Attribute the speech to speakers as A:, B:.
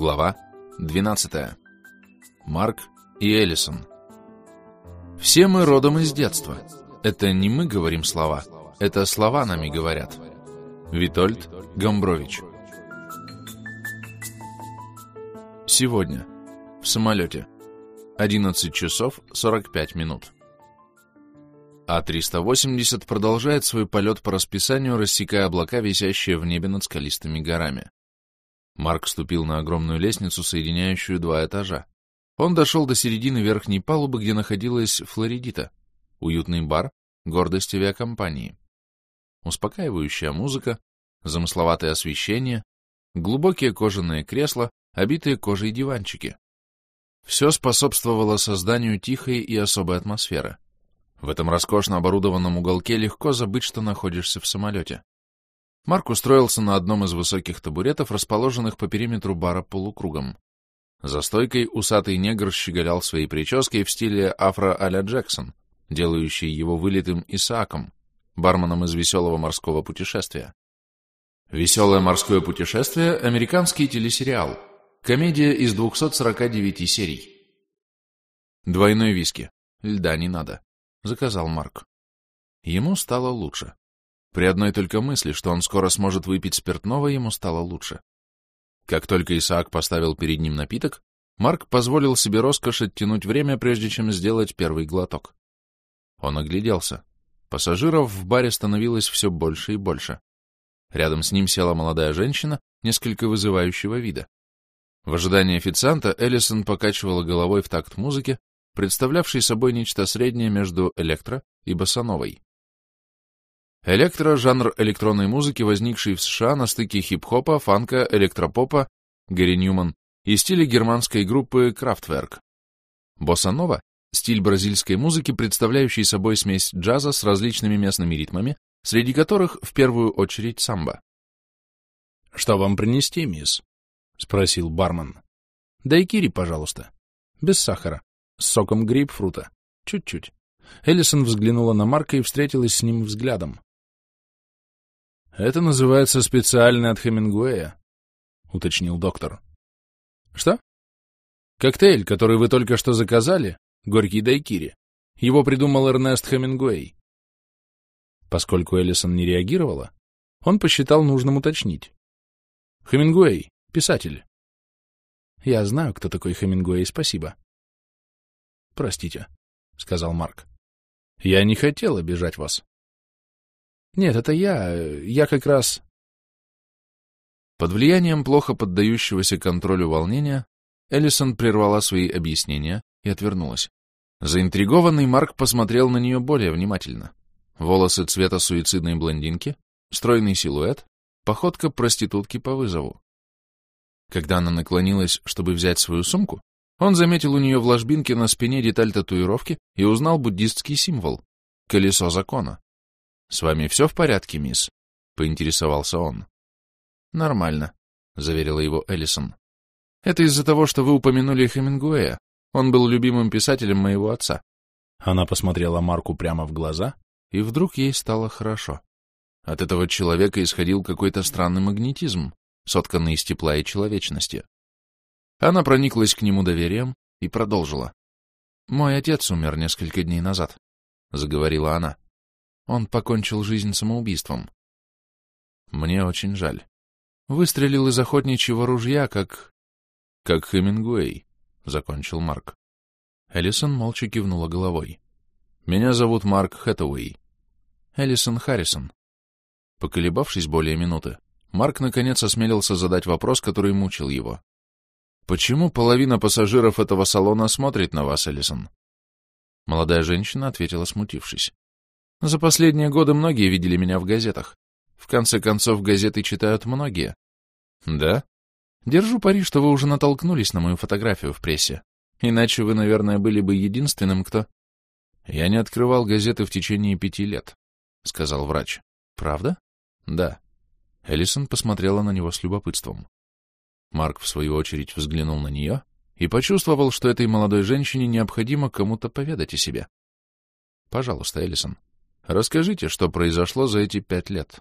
A: Глава 12. Марк и Эллисон. Все мы родом из детства. Это не мы говорим слова, это слова нами говорят. Витольд Гомбрович. Сегодня. В самолете. 11 часов 45 минут. А-380 продолжает свой полет по расписанию, рассекая облака, висящие в небе над скалистыми горами. Марк ступил на огромную лестницу, соединяющую два этажа. Он дошел до середины верхней палубы, где находилась Флоридита, уютный бар, гордость авиакомпании. Успокаивающая музыка, замысловатое освещение, глубокие кожаные кресла, обитые кожей диванчики. Все способствовало созданию тихой и особой атмосферы. В этом роскошно оборудованном уголке легко забыть, что находишься в самолете. Марк устроился на одном из высоких табуретов, расположенных по периметру бара полукругом. За стойкой усатый негр щеголял своей прической в стиле афро а Джексон, делающий его вылитым Исааком, барменом из «Веселого морского путешествия». «Веселое морское путешествие» — американский телесериал, комедия из 249 серий. Двойной виски. Льда не надо. — заказал Марк. Ему стало лучше. При одной только мысли, что он скоро сможет выпить спиртного, ему стало лучше. Как только Исаак поставил перед ним напиток, Марк позволил себе роскошь оттянуть время, прежде чем сделать первый глоток. Он огляделся. Пассажиров в баре становилось все больше и больше. Рядом с ним села молодая женщина, несколько вызывающего вида. В ожидании официанта Эллисон покачивала головой в такт музыки, представлявший собой нечто среднее между электро и босановой. Электро — жанр электронной музыки, возникший в США на стыке хип-хопа, фанка, электропопа, Гэри Ньюман и стиля германской группы Kraftwerk. Босанова — стиль бразильской музыки, представляющий собой смесь джаза с различными местными ритмами, среди которых в первую очередь самбо.
B: «Что вам принести, мисс?» — спросил бармен. «Дайкири, пожалуйста. Без сахара с соком грейпфрута. Чуть-чуть. Эллисон взглянула на Марка и встретилась с ним взглядом. «Это называется специальный от Хемингуэя», — уточнил доктор. «Что?» «Коктейль, который вы только что заказали, горький дайкири, его придумал Эрнест Хемингуэй». Поскольку Эллисон не реагировала, он посчитал нужным уточнить. «Хемингуэй, писатель». «Я знаю, кто такой Хемингуэй, спасибо», «Простите», — сказал Марк. «Я не хотел обижать вас». «Нет, это я... я как раз...»
A: Под влиянием плохо поддающегося контролю волнения Эллисон прервала свои объяснения и отвернулась. Заинтригованный Марк посмотрел на нее более внимательно. Волосы цвета суицидной блондинки, стройный силуэт, походка проститутки по вызову. Когда она наклонилась, чтобы взять свою сумку, он заметил у нее в ложбинке на спине деталь татуировки и узнал буддистский символ — колесо закона. «С вами все в порядке, мисс?» — поинтересовался он. «Нормально», — заверила его Эллисон. «Это из-за того, что вы упомянули Хемингуэя. Он был любимым писателем моего отца».
B: Она посмотрела Марку прямо в глаза,
A: и вдруг ей стало хорошо. От этого человека исходил какой-то странный магнетизм, сотканный из тепла и человечности. Она прониклась к нему доверием и продолжила. «Мой отец умер несколько дней назад», — заговорила она. «Он покончил жизнь самоубийством». «Мне очень жаль. Выстрелил из охотничьего ружья, как... как Хемингуэй», — закончил Марк. Эллисон молча кивнула головой. «Меня зовут Марк Хэтэуэй. Эллисон Харрисон». Поколебавшись более минуты, Марк наконец осмелился задать вопрос, который мучил его. «Почему половина пассажиров этого салона смотрит на вас, Элисон?» Молодая женщина ответила, смутившись. «За последние годы многие видели меня в газетах. В конце концов, газеты читают многие». «Да?» «Держу пари, что вы уже натолкнулись на мою фотографию в прессе. Иначе вы, наверное, были бы единственным, кто...» «Я не открывал газеты в течение пяти лет», — сказал врач. «Правда?» «Да». Элисон посмотрела на него с любопытством. Марк, в свою очередь, взглянул на нее и почувствовал, что этой молодой женщине необходимо кому-то поведать о себе. Пожалуйста, Эллисон, расскажите, что произошло за эти пять лет.